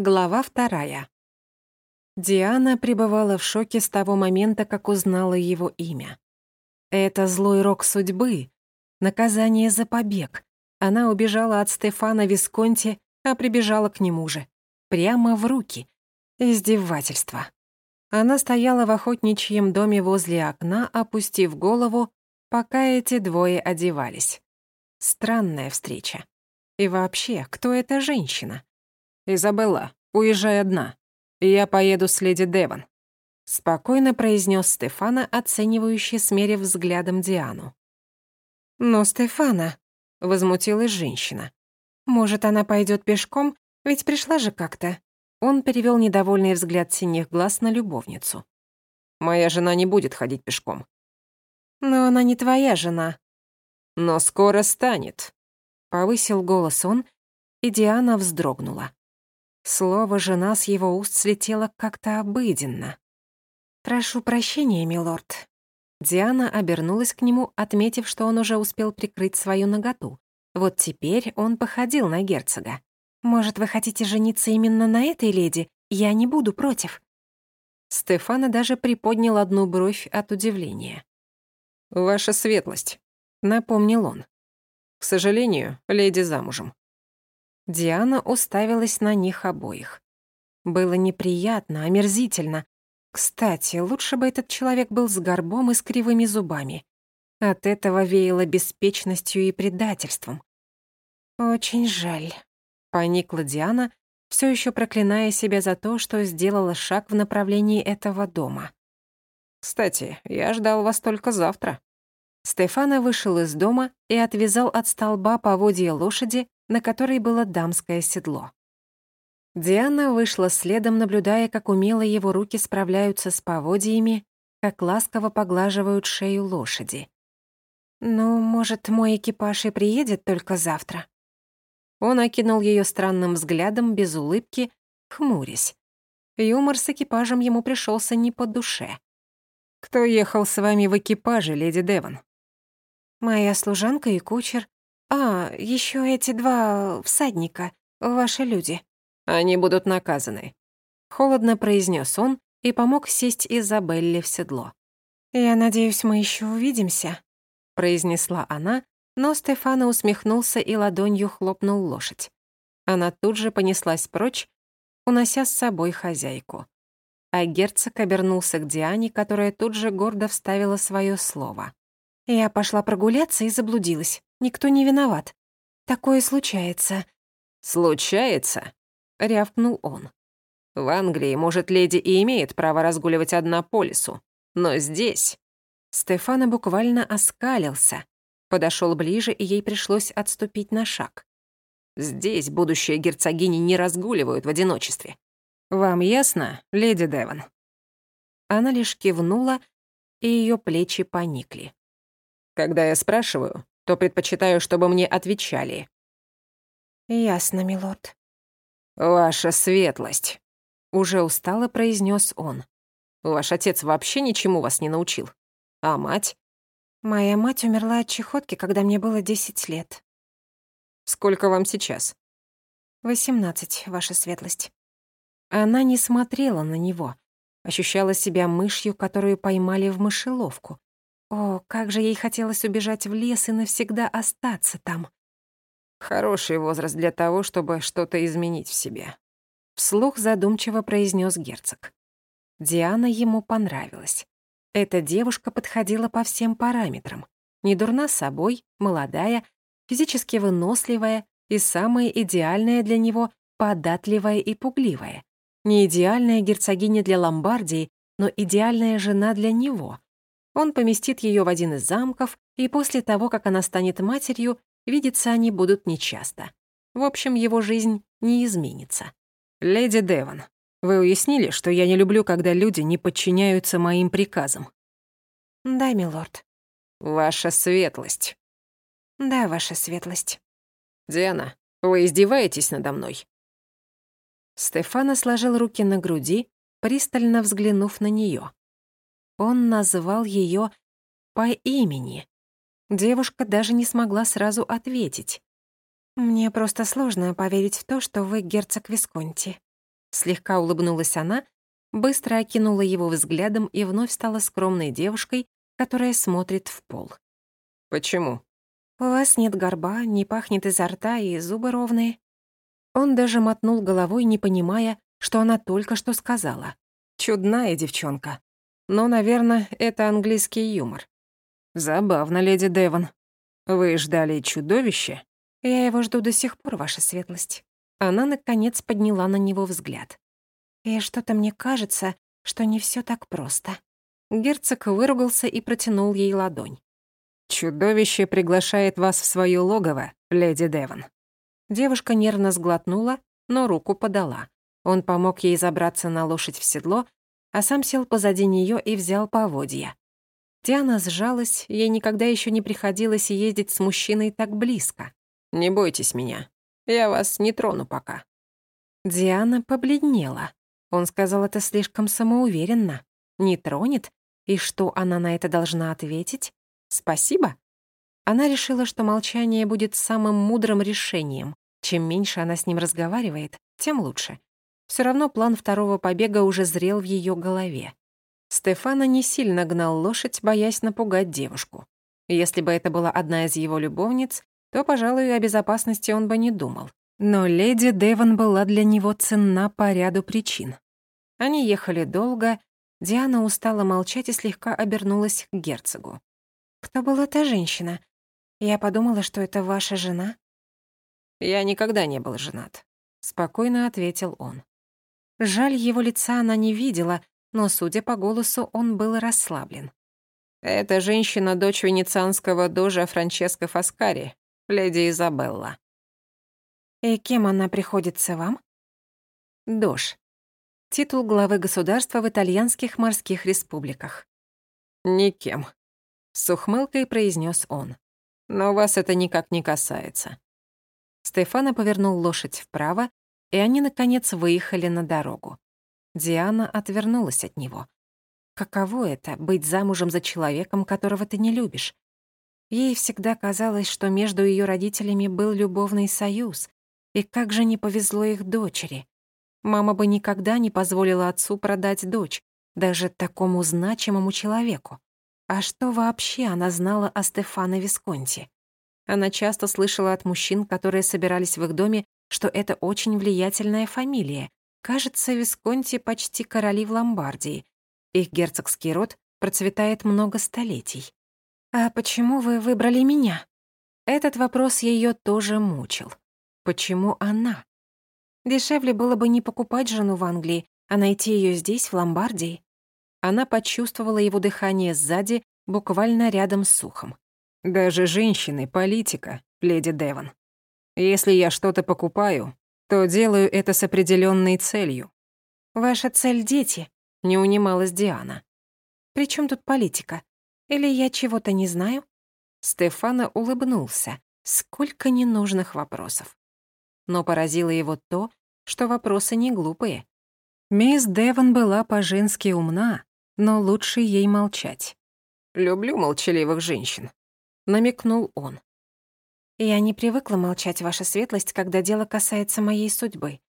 Глава вторая. Диана пребывала в шоке с того момента, как узнала его имя. Это злой рок судьбы, наказание за побег. Она убежала от Стефана Висконти, а прибежала к нему же. Прямо в руки. Издевательство. Она стояла в охотничьем доме возле окна, опустив голову, пока эти двое одевались. Странная встреча. И вообще, кто эта женщина? «Изабелла, уезжай одна. Я поеду с леди Деван», — спокойно произнес Стефана, оценивающий, смерив взглядом Диану. «Но Стефана», — возмутилась женщина. «Может, она пойдет пешком? Ведь пришла же как-то». Он перевел недовольный взгляд синих глаз на любовницу. «Моя жена не будет ходить пешком». «Но она не твоя жена». «Но скоро станет», — повысил голос он, и Диана вздрогнула. Слово «жена» с его уст слетело как-то обыденно. «Прошу прощения, милорд». Диана обернулась к нему, отметив, что он уже успел прикрыть свою наготу. Вот теперь он походил на герцога. «Может, вы хотите жениться именно на этой леди? Я не буду против». Стефана даже приподнял одну бровь от удивления. «Ваша светлость», — напомнил он. «К сожалению, леди замужем». Диана уставилась на них обоих. Было неприятно, омерзительно. Кстати, лучше бы этот человек был с горбом и с кривыми зубами. От этого веяло беспечностью и предательством. «Очень жаль», — поникла Диана, все еще проклиная себя за то, что сделала шаг в направлении этого дома. «Кстати, я ждал вас только завтра». Стефана вышел из дома и отвязал от столба поводья лошади, на которой было дамское седло. Диана вышла следом, наблюдая, как умело его руки справляются с поводьями, как ласково поглаживают шею лошади. «Ну, может, мой экипаж и приедет только завтра?» Он окинул ее странным взглядом, без улыбки, хмурясь. Юмор с экипажем ему пришелся не по душе. «Кто ехал с вами в экипаже, леди Деван?» «Моя служанка и кучер. «А, еще эти два всадника, ваши люди». «Они будут наказаны», — холодно произнес он и помог сесть Изабелле в седло. «Я надеюсь, мы еще увидимся», — произнесла она, но Стефана усмехнулся и ладонью хлопнул лошадь. Она тут же понеслась прочь, унося с собой хозяйку. А герцог обернулся к Диане, которая тут же гордо вставила свое слово. «Я пошла прогуляться и заблудилась. Никто не виноват. Такое случается». «Случается?» — рявкнул он. «В Англии, может, леди и имеет право разгуливать одна по лесу, но здесь...» Стефана буквально оскалился. Подошел ближе, и ей пришлось отступить на шаг. «Здесь будущие герцогини не разгуливают в одиночестве. Вам ясно, леди Девон?» Она лишь кивнула, и ее плечи поникли. «Когда я спрашиваю, то предпочитаю, чтобы мне отвечали». «Ясно, милорд». «Ваша светлость», — уже устало произнес он. «Ваш отец вообще ничему вас не научил? А мать?» «Моя мать умерла от чехотки, когда мне было десять лет». «Сколько вам сейчас?» «Восемнадцать, ваша светлость». Она не смотрела на него, ощущала себя мышью, которую поймали в мышеловку. О, как же ей хотелось убежать в лес и навсегда остаться там. Хороший возраст для того, чтобы что-то изменить в себе. Вслух задумчиво произнес герцог. Диана ему понравилась. Эта девушка подходила по всем параметрам. Не дурна собой, молодая, физически выносливая и самое идеальное для него — податливая и пугливая. Не идеальная герцогиня для Ломбардии, но идеальная жена для него — он поместит ее в один из замков, и после того, как она станет матерью, видеться они будут нечасто. В общем, его жизнь не изменится. «Леди Девон, вы уяснили, что я не люблю, когда люди не подчиняются моим приказам?» «Да, милорд». «Ваша светлость». «Да, ваша светлость». «Диана, вы издеваетесь надо мной?» Стефана сложил руки на груди, пристально взглянув на нее. Он назвал ее по имени. Девушка даже не смогла сразу ответить. «Мне просто сложно поверить в то, что вы герцог Висконти». Слегка улыбнулась она, быстро окинула его взглядом и вновь стала скромной девушкой, которая смотрит в пол. «Почему?» «У вас нет горба, не пахнет изо рта и зубы ровные». Он даже мотнул головой, не понимая, что она только что сказала. Чудная девчонка. Но, наверное, это английский юмор. Забавно, леди Девон. Вы ждали чудовище? Я его жду до сих пор, ваша светлость. Она, наконец, подняла на него взгляд. И что-то мне кажется, что не все так просто. Герцог выругался и протянул ей ладонь. «Чудовище приглашает вас в свое логово, леди Девон». Девушка нервно сглотнула, но руку подала. Он помог ей забраться на лошадь в седло, а сам сел позади нее и взял поводья. Диана сжалась, ей никогда еще не приходилось ездить с мужчиной так близко. «Не бойтесь меня, я вас не трону пока». Диана побледнела. Он сказал это слишком самоуверенно. Не тронет? И что она на это должна ответить? Спасибо? Она решила, что молчание будет самым мудрым решением. Чем меньше она с ним разговаривает, тем лучше. Все равно план второго побега уже зрел в ее голове. Стефана не сильно гнал лошадь, боясь напугать девушку. Если бы это была одна из его любовниц, то, пожалуй, о безопасности он бы не думал. Но леди Девон была для него ценна по ряду причин. Они ехали долго, Диана устала молчать и слегка обернулась к герцогу. «Кто была та женщина? Я подумала, что это ваша жена». «Я никогда не был женат», — спокойно ответил он. Жаль, его лица она не видела, но, судя по голосу, он был расслаблен. «Эта женщина — дочь венецианского дожа Франческо Фаскари, леди Изабелла». «И кем она приходится вам?» «Дож». Титул главы государства в итальянских морских республиках. «Никем», — с ухмылкой произнес он. «Но вас это никак не касается». Стефана повернул лошадь вправо, и они, наконец, выехали на дорогу. Диана отвернулась от него. Каково это — быть замужем за человеком, которого ты не любишь? Ей всегда казалось, что между ее родителями был любовный союз, и как же не повезло их дочери. Мама бы никогда не позволила отцу продать дочь, даже такому значимому человеку. А что вообще она знала о Стефано Висконти? Она часто слышала от мужчин, которые собирались в их доме, что это очень влиятельная фамилия. Кажется, Висконти почти короли в Ломбардии. Их герцогский род процветает много столетий. «А почему вы выбрали меня?» Этот вопрос ее тоже мучил. Почему она? Дешевле было бы не покупать жену в Англии, а найти ее здесь, в Ломбардии. Она почувствовала его дыхание сзади, буквально рядом с ухом. «Даже женщины — политика, леди Девон. Если я что-то покупаю, то делаю это с определенной целью. Ваша цель — дети, не унималась Диана. При чем тут политика? Или я чего-то не знаю? Стефана улыбнулся. Сколько ненужных вопросов. Но поразило его то, что вопросы не глупые. Мисс Девон была по-женски умна, но лучше ей молчать. «Люблю молчаливых женщин», — намекнул он. Я не привыкла молчать, ваша светлость, когда дело касается моей судьбы.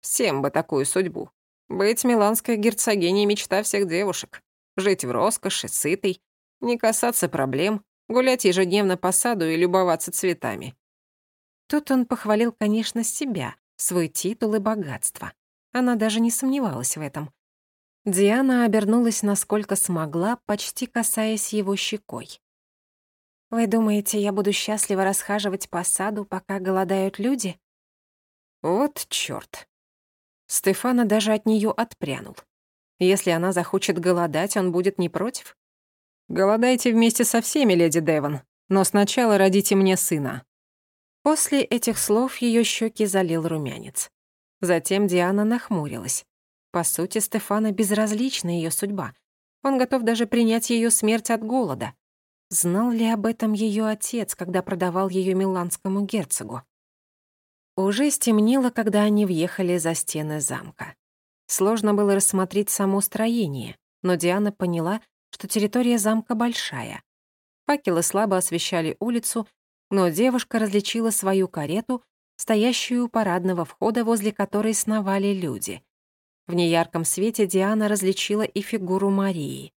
Всем бы такую судьбу. Быть миланской герцогиней — мечта всех девушек. Жить в роскоши, сытой, не касаться проблем, гулять ежедневно по саду и любоваться цветами. Тут он похвалил, конечно, себя, свой титул и богатство. Она даже не сомневалась в этом. Диана обернулась насколько смогла, почти касаясь его щекой. Вы думаете, я буду счастливо расхаживать по саду, пока голодают люди? Вот чёрт. Стефана даже от неё отпрянул. Если она захочет голодать, он будет не против? Голодайте вместе со всеми, леди Девон, но сначала родите мне сына. После этих слов её щеки залил румянец. Затем Диана нахмурилась. По сути, Стефана безразлична её судьба. Он готов даже принять её смерть от голода. Знал ли об этом ее отец, когда продавал ее миланскому герцогу? Уже стемнело, когда они въехали за стены замка. Сложно было рассмотреть само строение, но Диана поняла, что территория замка большая. Факелы слабо освещали улицу, но девушка различила свою карету, стоящую у парадного входа, возле которой сновали люди. В неярком свете Диана различила и фигуру Марии.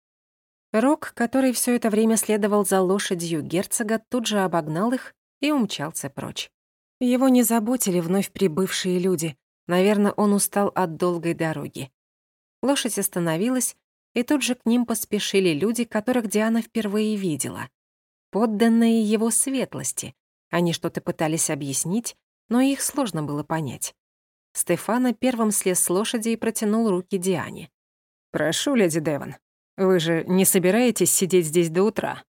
Рок, который все это время следовал за лошадью герцога, тут же обогнал их и умчался прочь. Его не заботили вновь прибывшие люди. Наверное, он устал от долгой дороги. Лошадь остановилась, и тут же к ним поспешили люди, которых Диана впервые видела. Подданные его светлости. Они что-то пытались объяснить, но их сложно было понять. Стефана первым слез с лошади и протянул руки Диане. «Прошу, леди Девон, вы же не собираетесь сидеть здесь до утра?»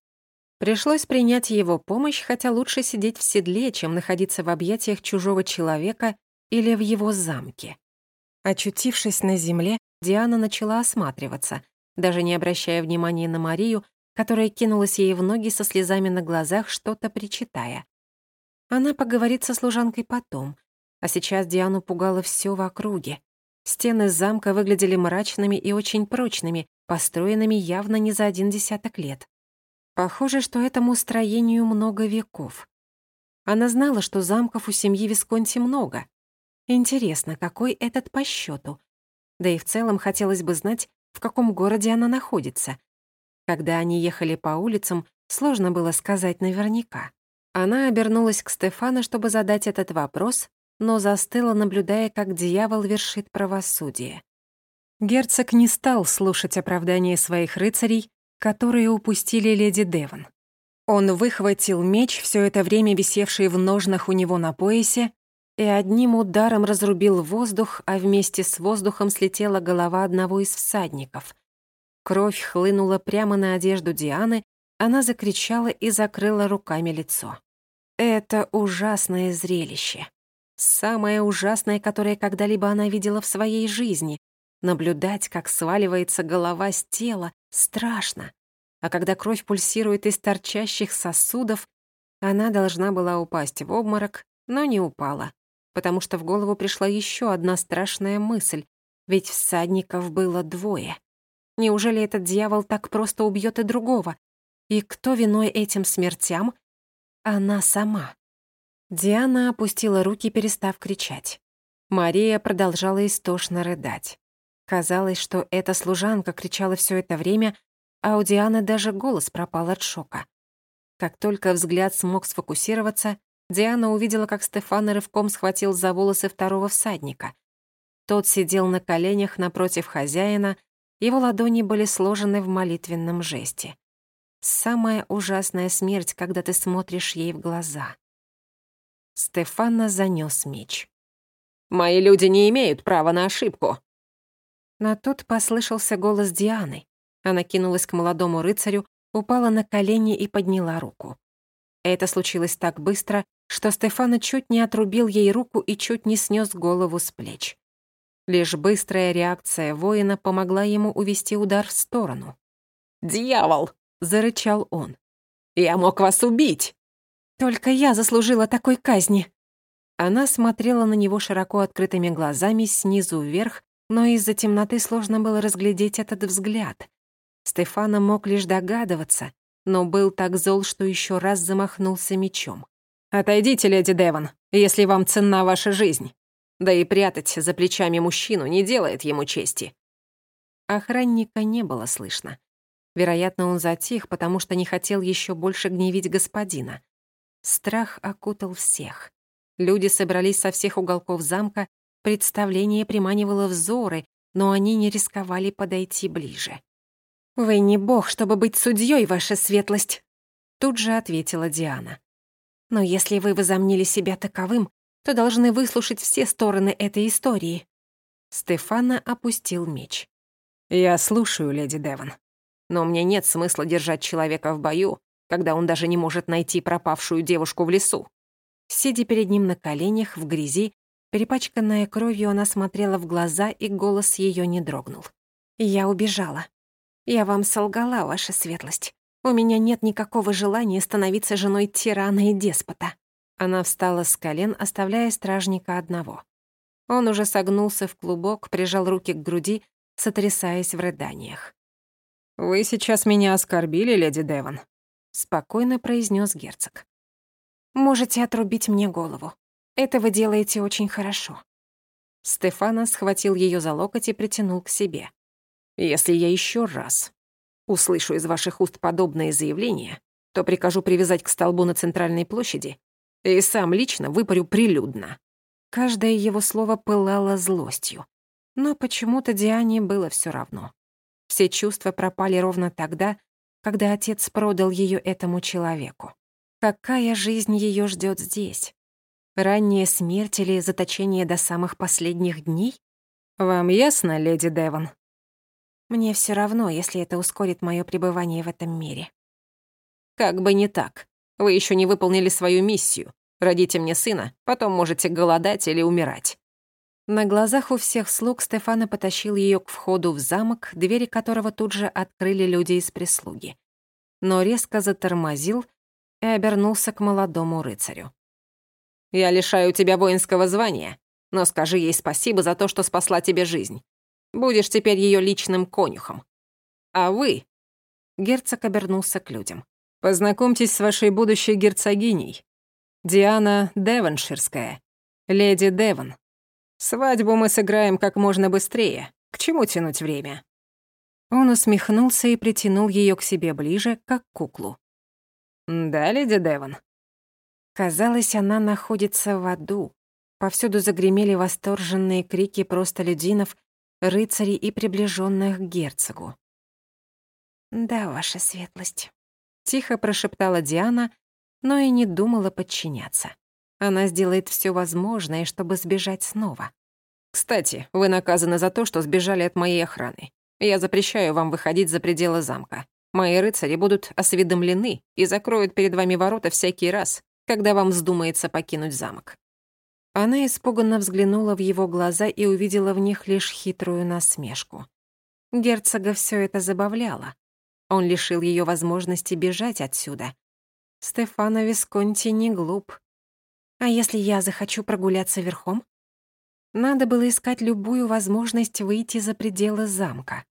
Пришлось принять его помощь, хотя лучше сидеть в седле, чем находиться в объятиях чужого человека или в его замке. Очутившись на земле, Диана начала осматриваться, даже не обращая внимания на Марию, которая кинулась ей в ноги со слезами на глазах, что-то причитая. Она поговорит со служанкой потом, а сейчас Диану пугало все в округе. Стены замка выглядели мрачными и очень прочными, построенными явно не за один десяток лет. Похоже, что этому строению много веков. Она знала, что замков у семьи Висконти много. Интересно, какой этот по счету? Да и в целом хотелось бы знать, в каком городе она находится. Когда они ехали по улицам, сложно было сказать наверняка. Она обернулась к Стефану, чтобы задать этот вопрос, но застыла, наблюдая, как дьявол вершит правосудие. Герцог не стал слушать оправдания своих рыцарей, которые упустили леди Девон. Он выхватил меч, все это время висевший в ножнах у него на поясе, и одним ударом разрубил воздух, а вместе с воздухом слетела голова одного из всадников. Кровь хлынула прямо на одежду Дианы, она закричала и закрыла руками лицо. Это ужасное зрелище. Самое ужасное, которое когда-либо она видела в своей жизни. Наблюдать, как сваливается голова с тела, страшно. А когда кровь пульсирует из торчащих сосудов, она должна была упасть в обморок, но не упала, потому что в голову пришла еще одна страшная мысль, ведь всадников было двое. Неужели этот дьявол так просто убьет и другого? И кто виной этим смертям? Она сама. Диана опустила руки, перестав кричать. Мария продолжала истошно рыдать. Казалось, что эта служанка кричала все это время, а у Дианы даже голос пропал от шока. Как только взгляд смог сфокусироваться, Диана увидела, как Стефан рывком схватил за волосы второго всадника. Тот сидел на коленях напротив хозяина, его ладони были сложены в молитвенном жесте. Самая ужасная смерть, когда ты смотришь ей в глаза. Стефана занёс меч. «Мои люди не имеют права на ошибку». На тот послышался голос Дианы. Она кинулась к молодому рыцарю, упала на колени и подняла руку. Это случилось так быстро, что Стефана чуть не отрубил ей руку и чуть не снес голову с плеч. Лишь быстрая реакция воина помогла ему увести удар в сторону. «Дьявол!» — зарычал он. «Я мог вас убить!» Только я заслужила такой казни. Она смотрела на него широко открытыми глазами снизу вверх, но из-за темноты сложно было разглядеть этот взгляд. Стефана мог лишь догадываться, но был так зол, что еще раз замахнулся мечом. «Отойдите, леди Девон, если вам ценна ваша жизнь. Да и прятать за плечами мужчину не делает ему чести». Охранника не было слышно. Вероятно, он затих, потому что не хотел еще больше гневить господина. Страх окутал всех. Люди собрались со всех уголков замка, представление приманивало взоры, но они не рисковали подойти ближе. «Вы не бог, чтобы быть судьей, ваша светлость», тут же ответила Диана. «Но если вы возомнили себя таковым, то должны выслушать все стороны этой истории». Стефана опустил меч. «Я слушаю, леди Девон. Но мне нет смысла держать человека в бою, когда он даже не может найти пропавшую девушку в лесу. Сидя перед ним на коленях, в грязи, перепачканная кровью, она смотрела в глаза, и голос ее не дрогнул. «Я убежала. Я вам солгала, ваша светлость. У меня нет никакого желания становиться женой тирана и деспота». Она встала с колен, оставляя стражника одного. Он уже согнулся в клубок, прижал руки к груди, сотрясаясь в рыданиях. «Вы сейчас меня оскорбили, леди Девон», спокойно произнес герцог. Можете отрубить мне голову. Это вы делаете очень хорошо. Стефана схватил ее за локоть и притянул к себе. «Если я еще раз услышу из ваших уст подобные заявления, то прикажу привязать к столбу на центральной площади и сам лично выпарю прилюдно». Каждое его слово пылало злостью. Но почему-то Диане было все равно. Все чувства пропали ровно тогда, когда отец продал ее этому человеку. Какая жизнь ее ждет здесь? Ранняя смерть или заточение до самых последних дней? Вам ясно, леди Девон? Мне все равно, если это ускорит мое пребывание в этом мире. Как бы не так. Вы еще не выполнили свою миссию. Родите мне сына, потом можете голодать или умирать. На глазах у всех слуг Стефана потащил ее к входу в замок, двери которого тут же открыли люди из прислуги. Но резко затормозил и обернулся к молодому рыцарю. Я лишаю тебя воинского звания, но скажи ей спасибо за то, что спасла тебе жизнь. Будешь теперь ее личным конюхом. А вы...» Герцог обернулся к людям. «Познакомьтесь с вашей будущей герцогиней. Диана Девонширская, леди Девон. Свадьбу мы сыграем как можно быстрее. К чему тянуть время?» Он усмехнулся и притянул ее к себе ближе, как куклу. «Да, леди Девон?» Казалось, она находится в аду. Повсюду загремели восторженные крики простолюдинов, рыцарей и приближенных к герцогу. «Да, ваша светлость», — тихо прошептала Диана, но и не думала подчиняться. Она сделает все возможное, чтобы сбежать снова. «Кстати, вы наказаны за то, что сбежали от моей охраны. Я запрещаю вам выходить за пределы замка. Мои рыцари будут осведомлены и закроют перед вами ворота всякий раз, когда вам вздумается покинуть замок». Она испуганно взглянула в его глаза и увидела в них лишь хитрую насмешку. Герцога все это забавляло. Он лишил ее возможности бежать отсюда. Стефано Висконти не глуп. А если я захочу прогуляться верхом? Надо было искать любую возможность выйти за пределы замка.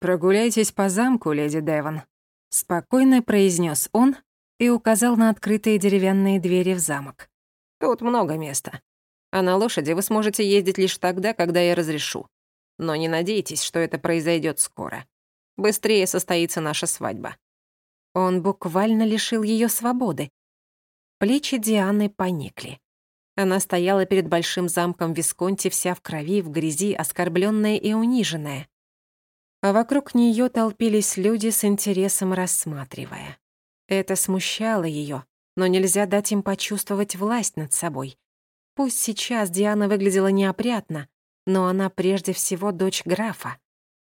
«Прогуляйтесь по замку, леди Девон», — спокойно произнес он, и указал на открытые деревянные двери в замок. «Тут много места. А на лошади вы сможете ездить лишь тогда, когда я разрешу. Но не надейтесь, что это произойдет скоро. Быстрее состоится наша свадьба». Он буквально лишил ее свободы. Плечи Дианы поникли. Она стояла перед большим замком Висконти вся в крови, в грязи, оскорбленная и униженная. А вокруг нее толпились люди с интересом рассматривая. Это смущало ее, но нельзя дать им почувствовать власть над собой. Пусть сейчас Диана выглядела неопрятно, но она прежде всего дочь графа.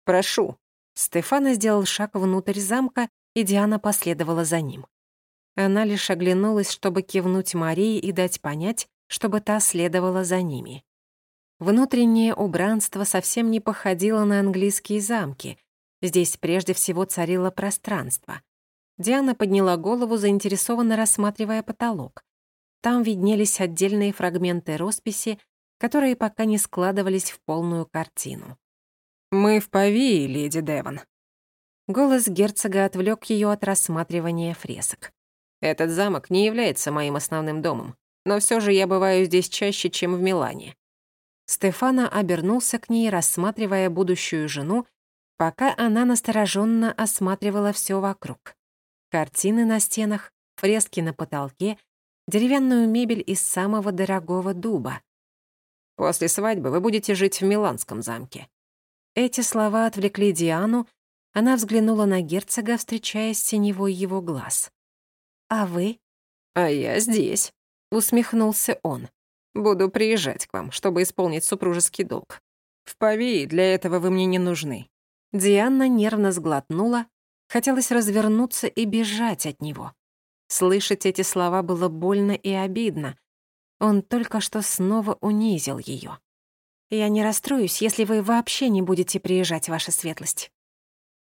«Прошу». Стефана сделал шаг внутрь замка, и Диана последовала за ним. Она лишь оглянулась, чтобы кивнуть Марии и дать понять, чтобы та следовала за ними. Внутреннее убранство совсем не походило на английские замки. Здесь прежде всего царило пространство. Диана подняла голову, заинтересованно рассматривая потолок. Там виднелись отдельные фрагменты росписи, которые пока не складывались в полную картину. «Мы в Павии, леди Девон». Голос герцога отвлек ее от рассматривания фресок. «Этот замок не является моим основным домом, но все же я бываю здесь чаще, чем в Милане». Стефана обернулся к ней, рассматривая будущую жену, пока она настороженно осматривала все вокруг. Картины на стенах, фрески на потолке, деревянную мебель из самого дорогого дуба. «После свадьбы вы будете жить в Миланском замке». Эти слова отвлекли Диану, она взглянула на герцога, встречаясь с синевой его глаз. «А вы?» «А я здесь», — усмехнулся он. «Буду приезжать к вам, чтобы исполнить супружеский долг. В Павии для этого вы мне не нужны». Диана нервно сглотнула, Хотелось развернуться и бежать от него. Слышать эти слова было больно и обидно. Он только что снова унизил ее. «Я не расстроюсь, если вы вообще не будете приезжать, ваша светлость».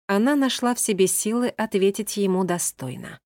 Она нашла в себе силы ответить ему достойно.